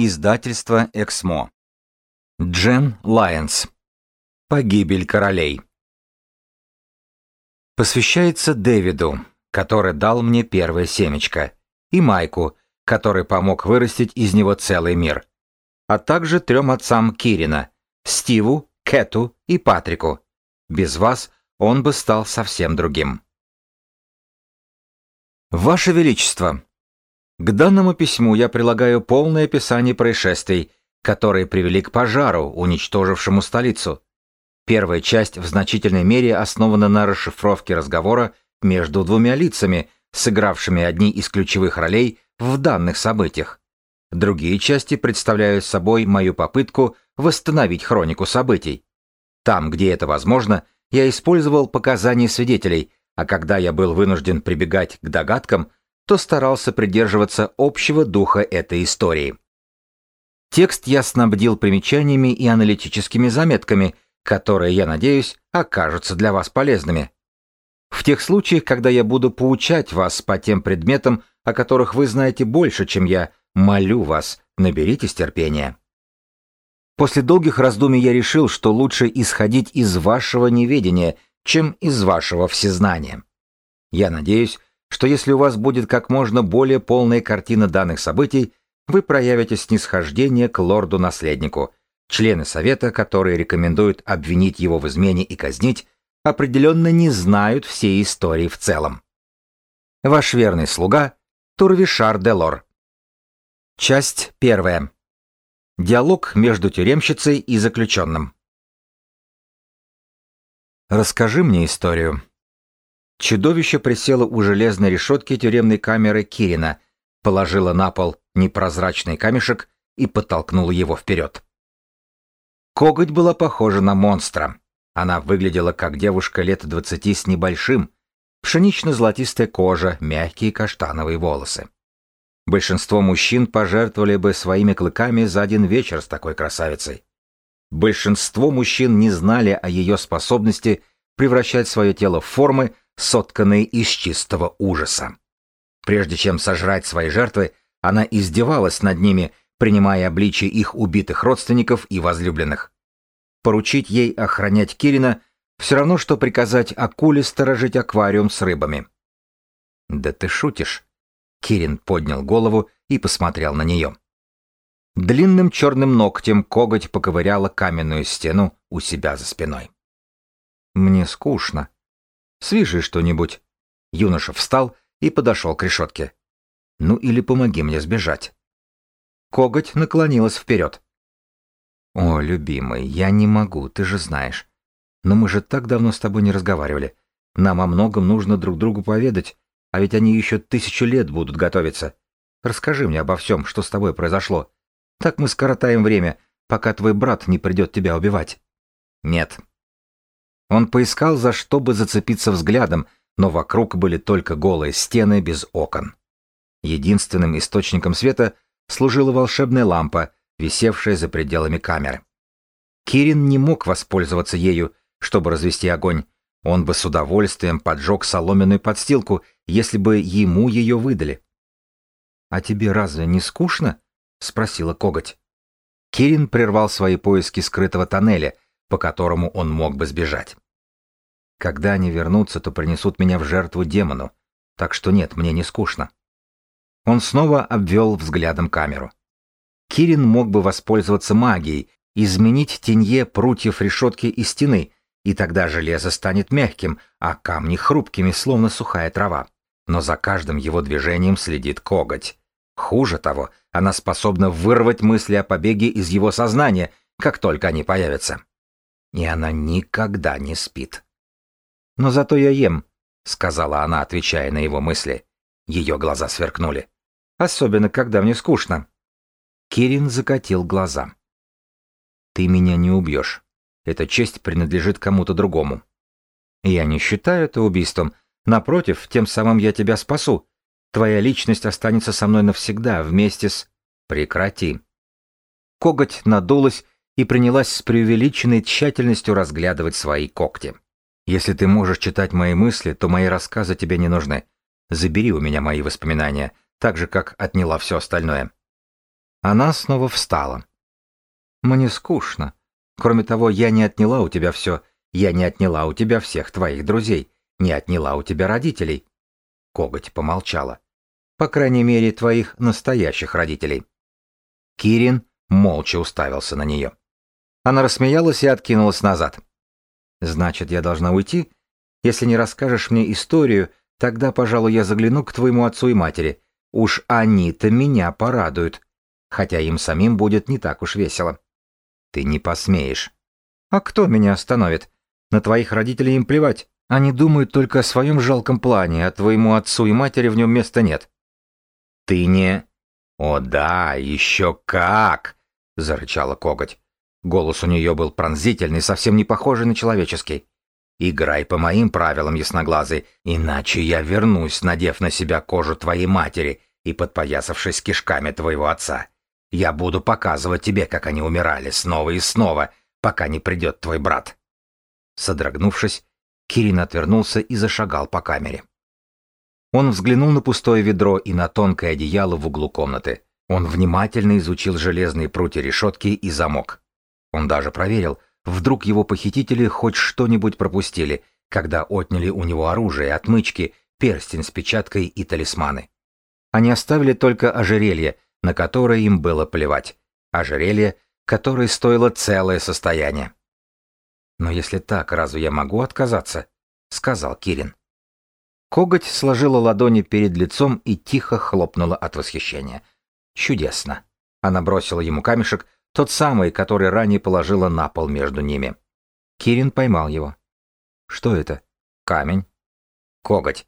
Издательство «Эксмо». Джен Лайонс. Погибель королей. Посвящается Дэвиду, который дал мне первое семечко, и Майку, который помог вырастить из него целый мир, а также трем отцам Кирина, Стиву, Кэту и Патрику. Без вас он бы стал совсем другим. Ваше Величество, к данному письму я прилагаю полное описание происшествий, которые привели к пожару, уничтожившему столицу. Первая часть в значительной мере основана на расшифровке разговора между двумя лицами, сыгравшими одни из ключевых ролей в данных событиях. Другие части представляют собой мою попытку восстановить хронику событий. Там, где это возможно, я использовал показания свидетелей, а когда я был вынужден прибегать к догадкам, то старался придерживаться общего духа этой истории. Текст я снабдил примечаниями и аналитическими заметками, которые, я надеюсь, окажутся для вас полезными. В тех случаях, когда я буду поучать вас по тем предметам, о которых вы знаете больше, чем я, молю вас, наберитесь терпения. После долгих раздумий я решил, что лучше исходить из вашего неведения, чем из вашего всезнания. Я надеюсь, что если у вас будет как можно более полная картина данных событий, вы проявите снисхождение к лорду-наследнику. Члены совета, которые рекомендуют обвинить его в измене и казнить, определенно не знают всей истории в целом. Ваш верный слуга Турвишар Делор. Часть первая. Диалог между тюремщицей и заключенным. Расскажи мне историю, Чудовище присело у железной решетки тюремной камеры Кирина, положило на пол непрозрачный камешек и подтолкнуло его вперед. Коготь была похожа на монстра. Она выглядела как девушка лет двадцати с небольшим, пшенично-золотистая кожа, мягкие каштановые волосы. Большинство мужчин пожертвовали бы своими клыками за один вечер с такой красавицей. Большинство мужчин не знали о ее способности превращать свое тело в формы, сотканные из чистого ужаса. Прежде чем сожрать свои жертвы, она издевалась над ними, принимая обличие их убитых родственников и возлюбленных. Поручить ей охранять Кирина все равно, что приказать акуле сторожить аквариум с рыбами. «Да ты шутишь?» Кирин поднял голову и посмотрел на нее. Длинным черным ногтем коготь поковыряла каменную стену у себя за спиной. «Мне скучно», Свяжи что-нибудь». Юноша встал и подошел к решетке. «Ну или помоги мне сбежать». Коготь наклонилась вперед. «О, любимый, я не могу, ты же знаешь. Но мы же так давно с тобой не разговаривали. Нам о многом нужно друг другу поведать, а ведь они еще тысячу лет будут готовиться. Расскажи мне обо всем, что с тобой произошло. Так мы скоротаем время, пока твой брат не придет тебя убивать». «Нет», он поискал, за что бы зацепиться взглядом, но вокруг были только голые стены без окон. Единственным источником света служила волшебная лампа, висевшая за пределами камеры. Кирин не мог воспользоваться ею, чтобы развести огонь. Он бы с удовольствием поджег соломенную подстилку, если бы ему ее выдали. «А тебе разве не скучно?» — спросила коготь. Кирин прервал свои поиски скрытого тоннеля — по которому он мог бы сбежать. Когда они вернутся, то принесут меня в жертву демону, так что нет, мне не скучно. Он снова обвел взглядом камеру. Кирин мог бы воспользоваться магией, изменить тенье прутьев решетки и стены, и тогда железо станет мягким, а камни хрупкими, словно сухая трава. Но за каждым его движением следит коготь. Хуже того, она способна вырвать мысли о побеге из его сознания, как только они появятся и она никогда не спит. «Но зато я ем», — сказала она, отвечая на его мысли. Ее глаза сверкнули. «Особенно, когда мне скучно». Кирин закатил глаза. «Ты меня не убьешь. Эта честь принадлежит кому-то другому». «Я не считаю это убийством. Напротив, тем самым я тебя спасу. Твоя личность останется со мной навсегда, вместе с...» «Прекрати». Коготь надулась и принялась с преувеличенной тщательностью разглядывать свои когти. «Если ты можешь читать мои мысли, то мои рассказы тебе не нужны. Забери у меня мои воспоминания, так же, как отняла все остальное». Она снова встала. «Мне скучно. Кроме того, я не отняла у тебя все. Я не отняла у тебя всех твоих друзей. Не отняла у тебя родителей». Коготь помолчала. «По крайней мере, твоих настоящих родителей». Кирин молча уставился на нее. Она рассмеялась и откинулась назад. «Значит, я должна уйти? Если не расскажешь мне историю, тогда, пожалуй, я загляну к твоему отцу и матери. Уж они-то меня порадуют. Хотя им самим будет не так уж весело». «Ты не посмеешь». «А кто меня остановит? На твоих родителей им плевать. Они думают только о своем жалком плане, а твоему отцу и матери в нем места нет». «Ты не...» «О да, еще как!» — зарычала коготь. Голос у нее был пронзительный, совсем не похожий на человеческий. «Играй по моим правилам, ясноглазый, иначе я вернусь, надев на себя кожу твоей матери и подпоясавшись кишками твоего отца. Я буду показывать тебе, как они умирали снова и снова, пока не придет твой брат». Содрогнувшись, Кирин отвернулся и зашагал по камере. Он взглянул на пустое ведро и на тонкое одеяло в углу комнаты. Он внимательно изучил железные прутья решетки и замок. Он даже проверил, вдруг его похитители хоть что-нибудь пропустили, когда отняли у него оружие, отмычки, перстень с печаткой и талисманы. Они оставили только ожерелье, на которое им было плевать. Ожерелье, которое стоило целое состояние. «Но если так, разве я могу отказаться?» — сказал Кирин. Коготь сложила ладони перед лицом и тихо хлопнула от восхищения. «Чудесно!» Она бросила ему камешек, тот самый, который ранее положила на пол между ними. Кирин поймал его. «Что это?» «Камень». «Коготь».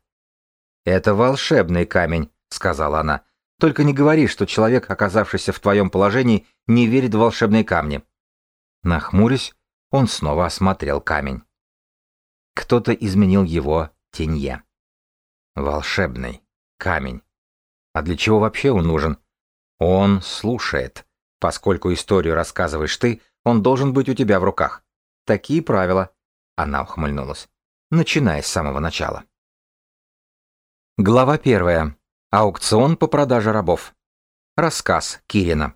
«Это волшебный камень», — сказала она. «Только не говори, что человек, оказавшийся в твоем положении, не верит в волшебные камни». Нахмурясь, он снова осмотрел камень. Кто-то изменил его тенье. Волшебный камень. А для чего вообще он нужен? Он слушает. Поскольку историю рассказываешь ты, он должен быть у тебя в руках. Такие правила. Она ухмыльнулась. Начиная с самого начала. Глава первая. Аукцион по продаже рабов. Рассказ Кирина.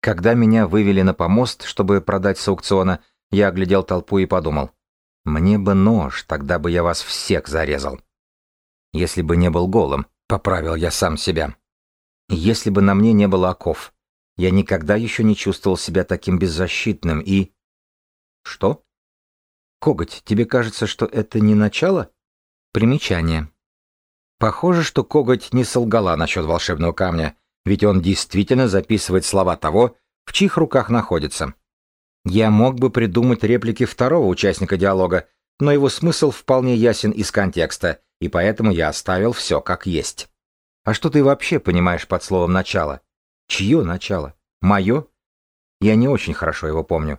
Когда меня вывели на помост, чтобы продать с аукциона, я оглядел толпу и подумал. Мне бы нож, тогда бы я вас всех зарезал. Если бы не был голым, поправил я сам себя. Если бы на мне не было оков. Я никогда еще не чувствовал себя таким беззащитным и... Что? Коготь, тебе кажется, что это не начало? Примечание. Похоже, что Коготь не солгала насчет волшебного камня, ведь он действительно записывает слова того, в чьих руках находится. Я мог бы придумать реплики второго участника диалога, но его смысл вполне ясен из контекста, и поэтому я оставил все как есть. А что ты вообще понимаешь под словом «начало»? Чье начало? Мое? Я не очень хорошо его помню.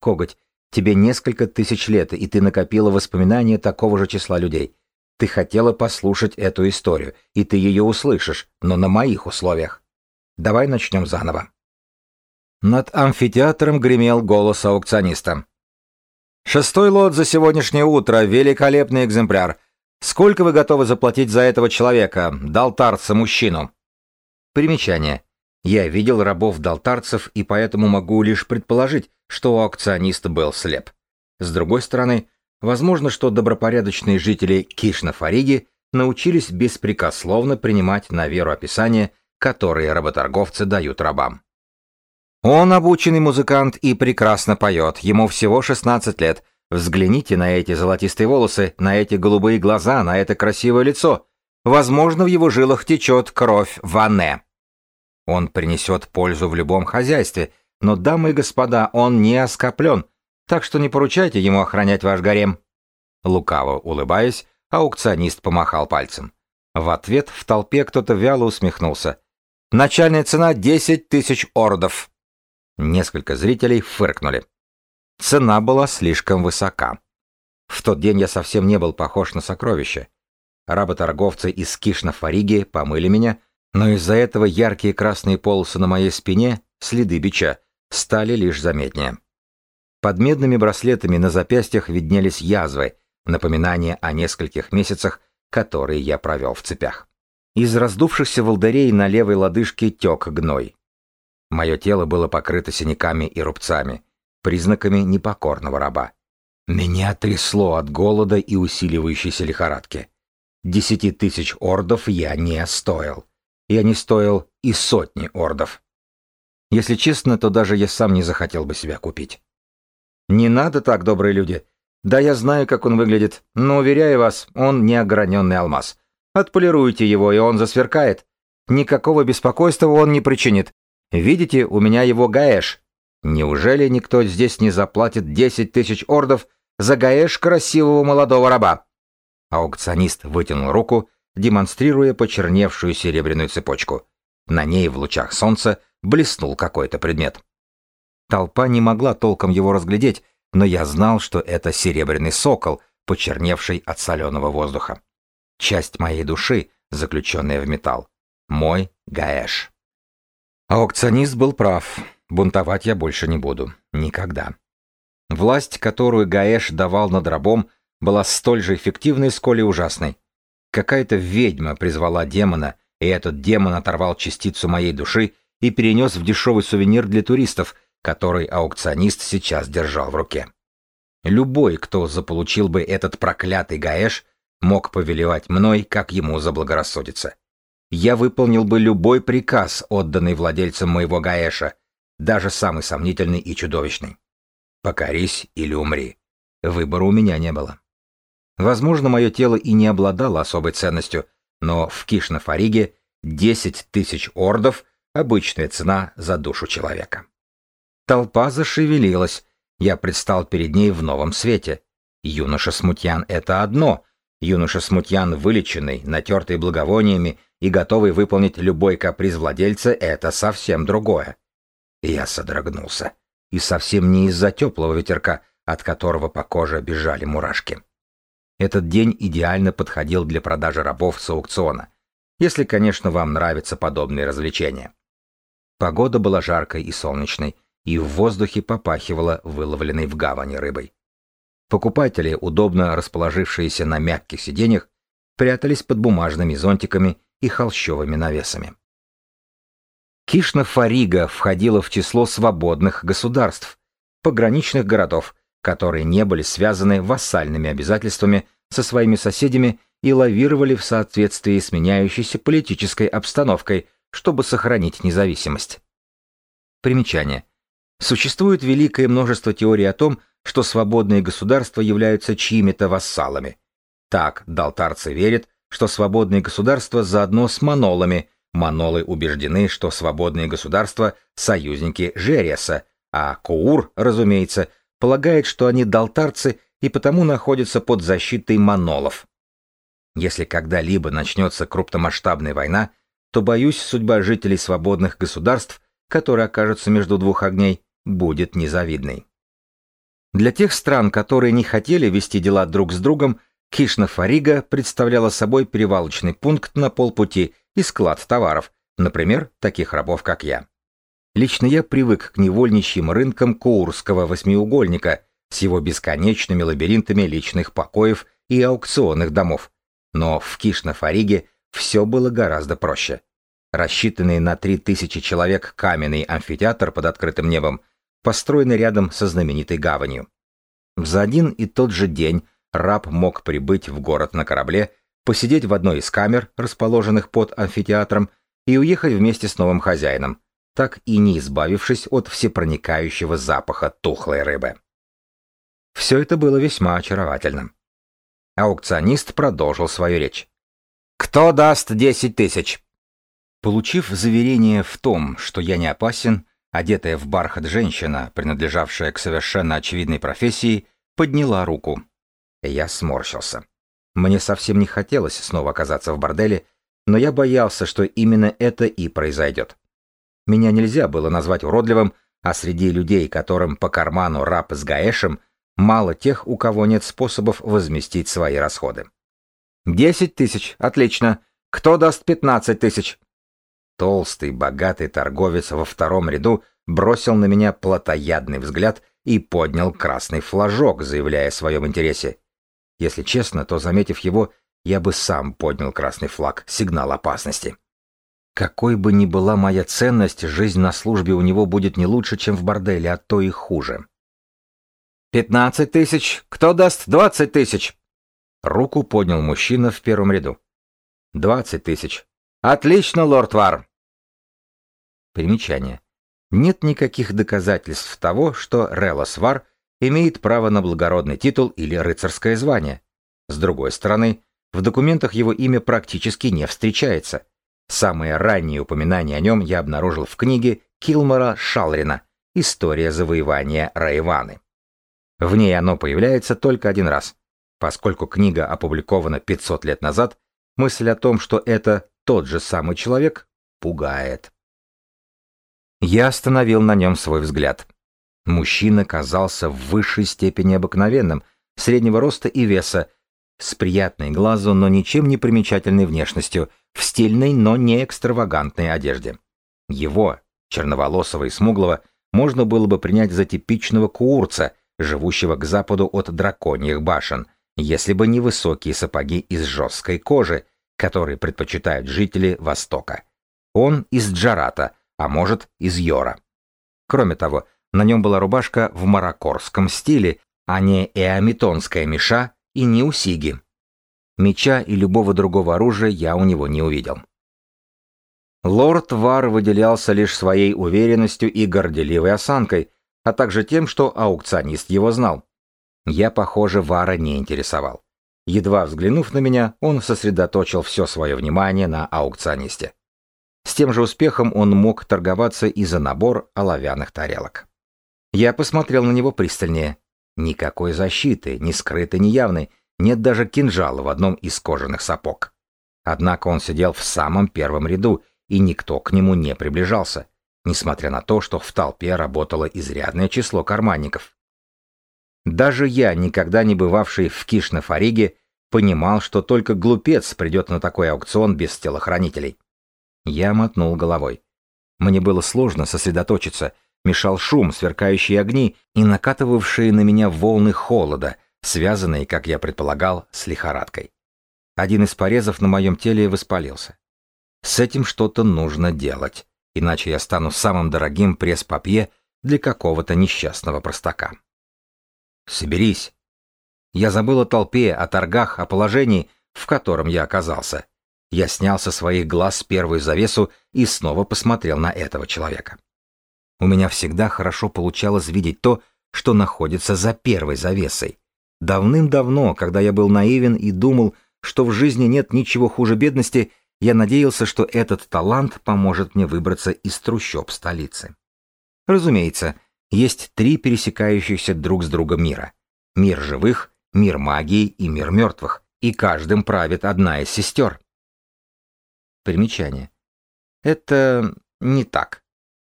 Коготь, тебе несколько тысяч лет, и ты накопила воспоминания такого же числа людей. Ты хотела послушать эту историю, и ты ее услышишь, но на моих условиях. Давай начнем заново. Над амфитеатром гремел голос аукциониста. «Шестой лот за сегодняшнее утро, великолепный экземпляр. Сколько вы готовы заплатить за этого человека, далтарца мужчину?» Примечание. Я видел рабов-далтарцев и поэтому могу лишь предположить, что у аукциониста был слеп. С другой стороны, Возможно, что добропорядочные жители Кишна-Фариги научились беспрекословно принимать на веру описания, которые работорговцы дают рабам. Он обученный музыкант и прекрасно поет, ему всего 16 лет. Взгляните на эти золотистые волосы, на эти голубые глаза, на это красивое лицо. Возможно, в его жилах течет кровь Ване. Он принесет пользу в любом хозяйстве, но, дамы и господа, он не оскоплен, так что не поручайте ему охранять ваш гарем». Лукаво улыбаясь, аукционист помахал пальцем. В ответ в толпе кто-то вяло усмехнулся. «Начальная цена — десять тысяч ордов!» Несколько зрителей фыркнули. Цена была слишком высока. В тот день я совсем не был похож на сокровище. Работорговцы из Кишна-Фариги помыли меня, но из-за этого яркие красные полосы на моей спине, следы бича, стали лишь заметнее. Под медными браслетами на запястьях виднелись язвы, напоминание о нескольких месяцах, которые я провел в цепях. Из раздувшихся волдырей на левой лодыжке тек гной. Мое тело было покрыто синяками и рубцами, признаками непокорного раба. Меня трясло от голода и усиливающейся лихорадки. Десяти тысяч ордов я не стоил. Я не стоил и сотни ордов. Если честно, то даже я сам не захотел бы себя купить. Не надо так, добрые люди. Да, я знаю, как он выглядит, но, уверяю вас, он не ограненный алмаз. Отполируйте его, и он засверкает. Никакого беспокойства он не причинит. Видите, у меня его гаэш. Неужели никто здесь не заплатит 10 тысяч ордов за гаэш красивого молодого раба?» Аукционист вытянул руку, демонстрируя почерневшую серебряную цепочку. На ней в лучах солнца блеснул какой-то предмет. Толпа не могла толком его разглядеть, но я знал, что это серебряный сокол, почерневший от соленого воздуха. Часть моей души, заключенная в металл. Мой Гаэш. Аукционист был прав. Бунтовать я больше не буду. Никогда. Власть, которую Гаэш давал над рабом, была столь же эффективной, сколь и ужасной. Какая-то ведьма призвала демона, и этот демон оторвал частицу моей души и перенес в дешевый сувенир для туристов, который аукционист сейчас держал в руке. Любой, кто заполучил бы этот проклятый Гаэш, мог повелевать мной, как ему заблагорассудится. Я выполнил бы любой приказ, отданный владельцам моего Гаэша, даже самый сомнительный и чудовищный. Покорись или умри. Выбора у меня не было. Возможно, мое тело и не обладало особой ценностью, но в Кишнафариге 10 тысяч ордов – обычная цена за душу человека. Толпа зашевелилась, я предстал перед ней в новом свете. Юноша Смутьян — это одно, юноша Смутьян вылеченный, натертый благовониями и готовый выполнить любой каприз владельца — это совсем другое. Я содрогнулся. И совсем не из-за теплого ветерка, от которого по коже бежали мурашки. Этот день идеально подходил для продажи рабов с аукциона, если, конечно, вам нравятся подобные развлечения. Погода была жаркой и солнечной, и в воздухе попахивало выловленной в гавани рыбой. Покупатели, удобно расположившиеся на мягких сиденьях, прятались под бумажными зонтиками и холщовыми навесами. Кишна-Фарига входила в число свободных государств, пограничных городов, которые не были связаны вассальными обязательствами со своими соседями и лавировали в соответствии с меняющейся политической обстановкой, чтобы сохранить независимость. Примечание. Существует великое множество теорий о том, что свободные государства являются чьими-то вассалами. Так, далтарцы верят, что свободные государства заодно с манолами, манолы убеждены, что свободные государства – союзники Жереса, а Куур, разумеется, полагает, что они далтарцы и потому находятся под защитой манолов. Если когда-либо начнется крупномасштабная война, то, боюсь, судьба жителей свободных государств, которые окажутся между двух огней, будет незавидной. Для тех стран, которые не хотели вести дела друг с другом, Кишна-Фарига представляла собой перевалочный пункт на полпути и склад товаров, например, таких рабов, как я. Лично я привык к невольничьим рынкам Курского восьмиугольника с его бесконечными лабиринтами личных покоев и аукционных домов. Но в Кишна-Фариге все было гораздо проще. Рассчитанный на 3000 человек каменный амфитеатр под открытым небом построенный рядом со знаменитой гаванью. За один и тот же день раб мог прибыть в город на корабле, посидеть в одной из камер, расположенных под амфитеатром, и уехать вместе с новым хозяином, так и не избавившись от всепроникающего запаха тухлой рыбы. Все это было весьма очаровательным. Аукционист продолжил свою речь. «Кто даст десять тысяч?» Получив заверение в том, что я не опасен, Одетая в бархат женщина, принадлежавшая к совершенно очевидной профессии, подняла руку. Я сморщился. Мне совсем не хотелось снова оказаться в борделе, но я боялся, что именно это и произойдет. Меня нельзя было назвать уродливым, а среди людей, которым по карману раб с гаэшем, мало тех, у кого нет способов возместить свои расходы. «Десять тысяч, отлично. Кто даст пятнадцать тысяч?» Толстый, богатый торговец во втором ряду бросил на меня плотоядный взгляд и поднял красный флажок, заявляя о своем интересе. Если честно, то, заметив его, я бы сам поднял красный флаг, сигнал опасности. Какой бы ни была моя ценность, жизнь на службе у него будет не лучше, чем в борделе, а то и хуже. «Пятнадцать тысяч! Кто даст двадцать тысяч?» Руку поднял мужчина в первом ряду. «Двадцать тысяч. Отлично, лорд Вар!» Примечание. Нет никаких доказательств того, что Релос Вар имеет право на благородный титул или рыцарское звание. С другой стороны, в документах его имя практически не встречается. Самые ранние упоминания о нем я обнаружил в книге Килмора Шалрина «История завоевания Райваны». В ней оно появляется только один раз. Поскольку книга опубликована 500 лет назад, мысль о том, что это тот же самый человек, пугает. Я остановил на нем свой взгляд. Мужчина казался в высшей степени обыкновенным, среднего роста и веса, с приятной глазу, но ничем не примечательной внешностью, в стильной, но не экстравагантной одежде. Его, черноволосого и смуглого, можно было бы принять за типичного куурца, живущего к западу от драконьих башен, если бы не высокие сапоги из жесткой кожи, которые предпочитают жители Востока. Он из Джарата, а может, из Йора. Кроме того, на нем была рубашка в маракорском стиле, а не эамитонская меша и не усиги. Меча и любого другого оружия я у него не увидел. Лорд Вар выделялся лишь своей уверенностью и горделивой осанкой, а также тем, что аукционист его знал. Я, похоже, Вара не интересовал. Едва взглянув на меня, он сосредоточил все свое внимание на аукционисте. С тем же успехом он мог торговаться и за набор оловянных тарелок. Я посмотрел на него пристальнее. Никакой защиты, ни скрытой, ни явной, нет даже кинжала в одном из кожаных сапог. Однако он сидел в самом первом ряду, и никто к нему не приближался, несмотря на то, что в толпе работало изрядное число карманников. Даже я, никогда не бывавший в Киш-на-Фариге, понимал, что только глупец придет на такой аукцион без телохранителей. Я мотнул головой. Мне было сложно сосредоточиться, мешал шум, сверкающие огни и накатывавшие на меня волны холода, связанные, как я предполагал, с лихорадкой. Один из порезов на моем теле воспалился. С этим что-то нужно делать, иначе я стану самым дорогим пресс-папье для какого-то несчастного простака. Соберись. Я забыл о толпе, о торгах, о положении, в котором я оказался. Я снял со своих глаз первую завесу и снова посмотрел на этого человека. У меня всегда хорошо получалось видеть то, что находится за первой завесой. Давным-давно, когда я был наивен и думал, что в жизни нет ничего хуже бедности, я надеялся, что этот талант поможет мне выбраться из трущоб столицы. Разумеется, есть три пересекающихся друг с другом мира. Мир живых, мир магии и мир мертвых, и каждым правит одна из сестер. Примечание. Это не так.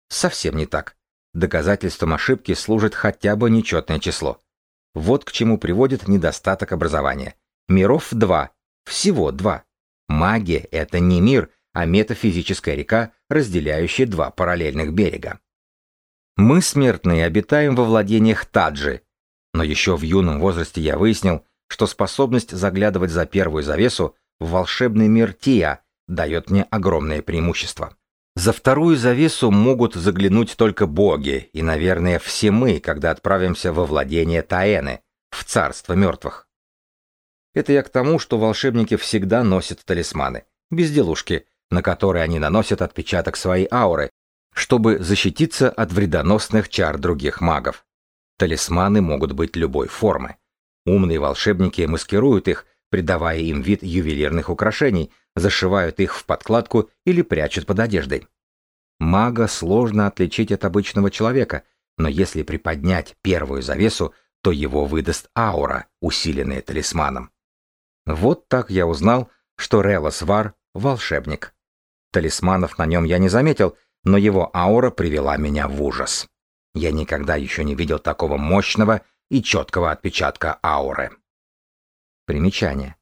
Совсем не так. Доказательством ошибки служит хотя бы нечетное число. Вот к чему приводит недостаток образования. Миров два. Всего два. Магия — это не мир, а метафизическая река, разделяющая два параллельных берега. Мы, смертные, обитаем во владениях Таджи, но еще в юном возрасте я выяснил, что способность заглядывать за первую завесу в волшебный мир Тия дает мне огромное преимущество. За вторую завесу могут заглянуть только боги, и, наверное, все мы, когда отправимся во владение Таэны, в царство мертвых. Это я к тому, что волшебники всегда носят талисманы, безделушки, на которые они наносят отпечаток своей ауры, чтобы защититься от вредоносных чар других магов. Талисманы могут быть любой формы. Умные волшебники маскируют их, придавая им вид ювелирных украшений, зашивают их в подкладку или прячут под одеждой. Мага сложно отличить от обычного человека, но если приподнять первую завесу, то его выдаст аура, усиленная талисманом. Вот так я узнал, что Релос Вар — волшебник. Талисманов на нем я не заметил, но его аура привела меня в ужас. Я никогда еще не видел такого мощного и четкого отпечатка ауры. Примечание.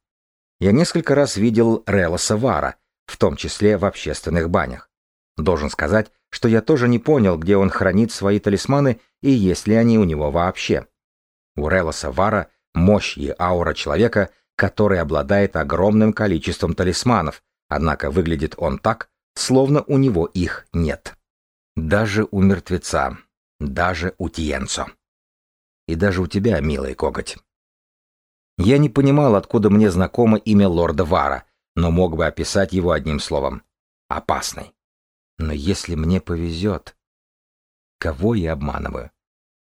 Я несколько раз видел Релоса Вара, в том числе в общественных банях. Должен сказать, что я тоже не понял, где он хранит свои талисманы и есть ли они у него вообще. У Релоса Вара мощь и аура человека, который обладает огромным количеством талисманов, однако выглядит он так, словно у него их нет. Даже у мертвеца, даже у Тиенцо. И даже у тебя, милый коготь. Я не понимал, откуда мне знакомо имя лорда Вара, но мог бы описать его одним словом. Опасный. Но если мне повезет... Кого я обманываю?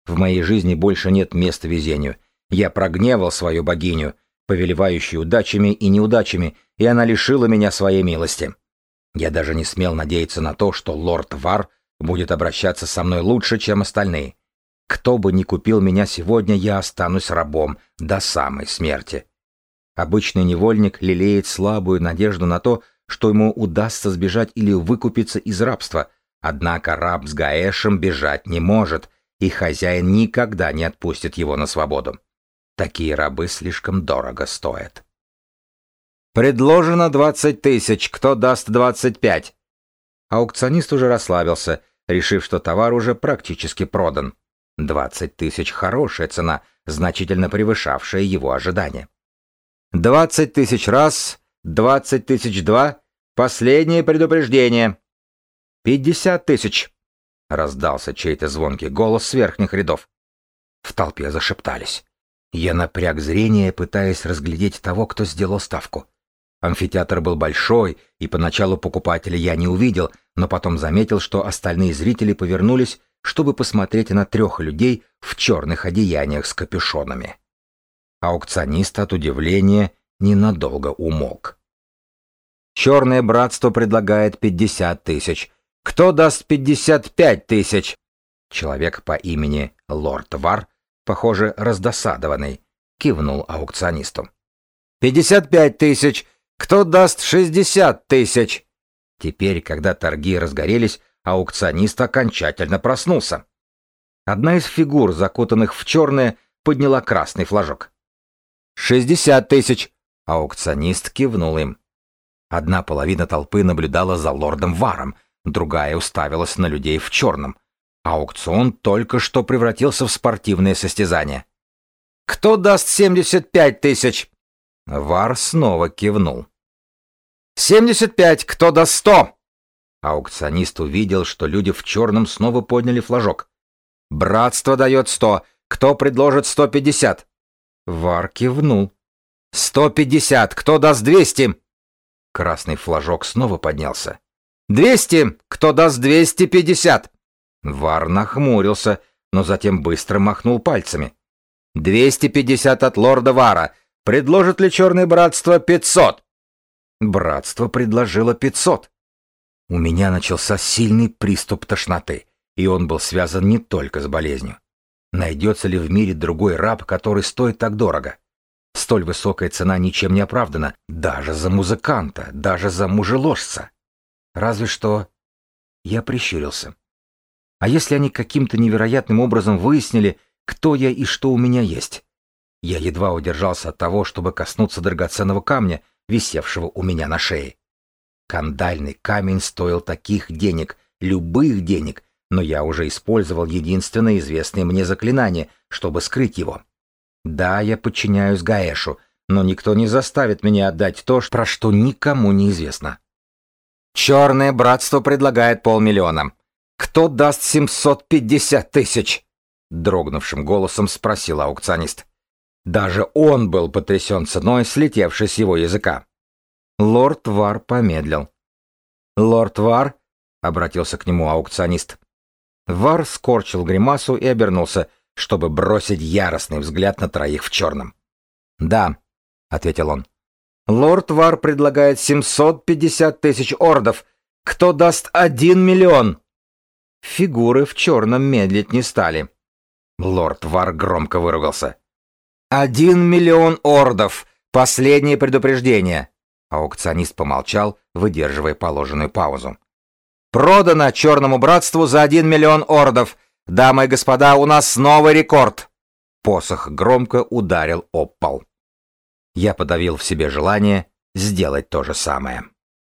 В моей жизни больше нет места везению. Я прогневал свою богиню, повелевающую удачами и неудачами, и она лишила меня своей милости. Я даже не смел надеяться на то, что лорд Вар будет обращаться со мной лучше, чем остальные. Кто бы ни купил меня сегодня, я останусь рабом до самой смерти. Обычный невольник лелеет слабую надежду на то, что ему удастся сбежать или выкупиться из рабства, однако раб с Гаэшем бежать не может, и хозяин никогда не отпустит его на свободу. Такие рабы слишком дорого стоят. «Предложено двадцать тысяч, кто даст двадцать пять?» Аукционист уже расслабился, решив, что товар уже практически продан. Двадцать тысяч – хорошая цена, значительно превышавшая его ожидания. Двадцать тысяч раз, двадцать тысяч два, последнее предупреждение. Пятьдесят тысяч, раздался чей-то звонкий голос с верхних рядов. В толпе зашептались. Я напряг зрение, пытаясь разглядеть того, кто сделал ставку. Амфитеатр был большой, и поначалу покупателя я не увидел, но потом заметил, что остальные зрители повернулись, чтобы посмотреть на трех людей в черных одеяниях с капюшонами. Аукционист от удивления ненадолго умолк. Черное братство предлагает пятьдесят тысяч. Кто даст пятьдесят пять тысяч? Человек по имени Лорд Вар, похоже, раздосадованный, кивнул аукционисту. «Пятьдесят пять тысяч! Кто даст шестьдесят тысяч?» Теперь, когда торги разгорелись, аукционист окончательно проснулся. Одна из фигур, закутанных в черное, подняла красный флажок. «Шестьдесят тысяч!» Аукционист кивнул им. Одна половина толпы наблюдала за лордом Варом, другая уставилась на людей в черном. Аукцион только что превратился в спортивное состязание. «Кто даст семьдесят пять тысяч?» Вар снова кивнул. «Семьдесят пять! Кто даст сто?» Аукционист увидел, что люди в черном снова подняли флажок. «Братство дает сто! Кто предложит сто пятьдесят?» Вар кивнул. «Сто пятьдесят! Кто даст двести?» Красный флажок снова поднялся. «Двести! Кто даст двести пятьдесят?» Вар нахмурился, но затем быстро махнул пальцами. «Двести пятьдесят от лорда Вара! Предложит ли Черное Братство пятьсот?» Братство предложило пятьсот. У меня начался сильный приступ тошноты, и он был связан не только с болезнью. Найдется ли в мире другой раб, который стоит так дорого? Столь высокая цена ничем не оправдана, даже за музыканта, даже за мужеложца. Разве что... Я прищурился. А если они каким-то невероятным образом выяснили, кто я и что у меня есть? Я едва удержался от того, чтобы коснуться драгоценного камня, висевшего у меня на шее. Кандальный камень стоил таких денег, любых денег, но я уже использовал единственное известное мне заклинание, чтобы скрыть его. Да, я подчиняюсь Гаэшу, но никто не заставит меня отдать то, про что никому не известно. Черное братство предлагает полмиллиона. Кто даст 750 тысяч? Дрогнувшим голосом спросил аукционист. Даже он был потрясен ценой, слетевшей с его языка. Лорд Вар помедлил. «Лорд Вар?» — обратился к нему аукционист. Вар скорчил гримасу и обернулся, чтобы бросить яростный взгляд на троих в черном. «Да», — ответил он. «Лорд Вар предлагает 750 тысяч ордов. Кто даст один миллион?» Фигуры в черном медлить не стали. Лорд Вар громко выругался. «Один миллион ордов! Последнее предупреждение!» Аукционист помолчал, выдерживая положенную паузу. Продано Черному Братству за один миллион ордов. Дамы и господа, у нас новый рекорд!» Посох громко ударил об пол. Я подавил в себе желание сделать то же самое.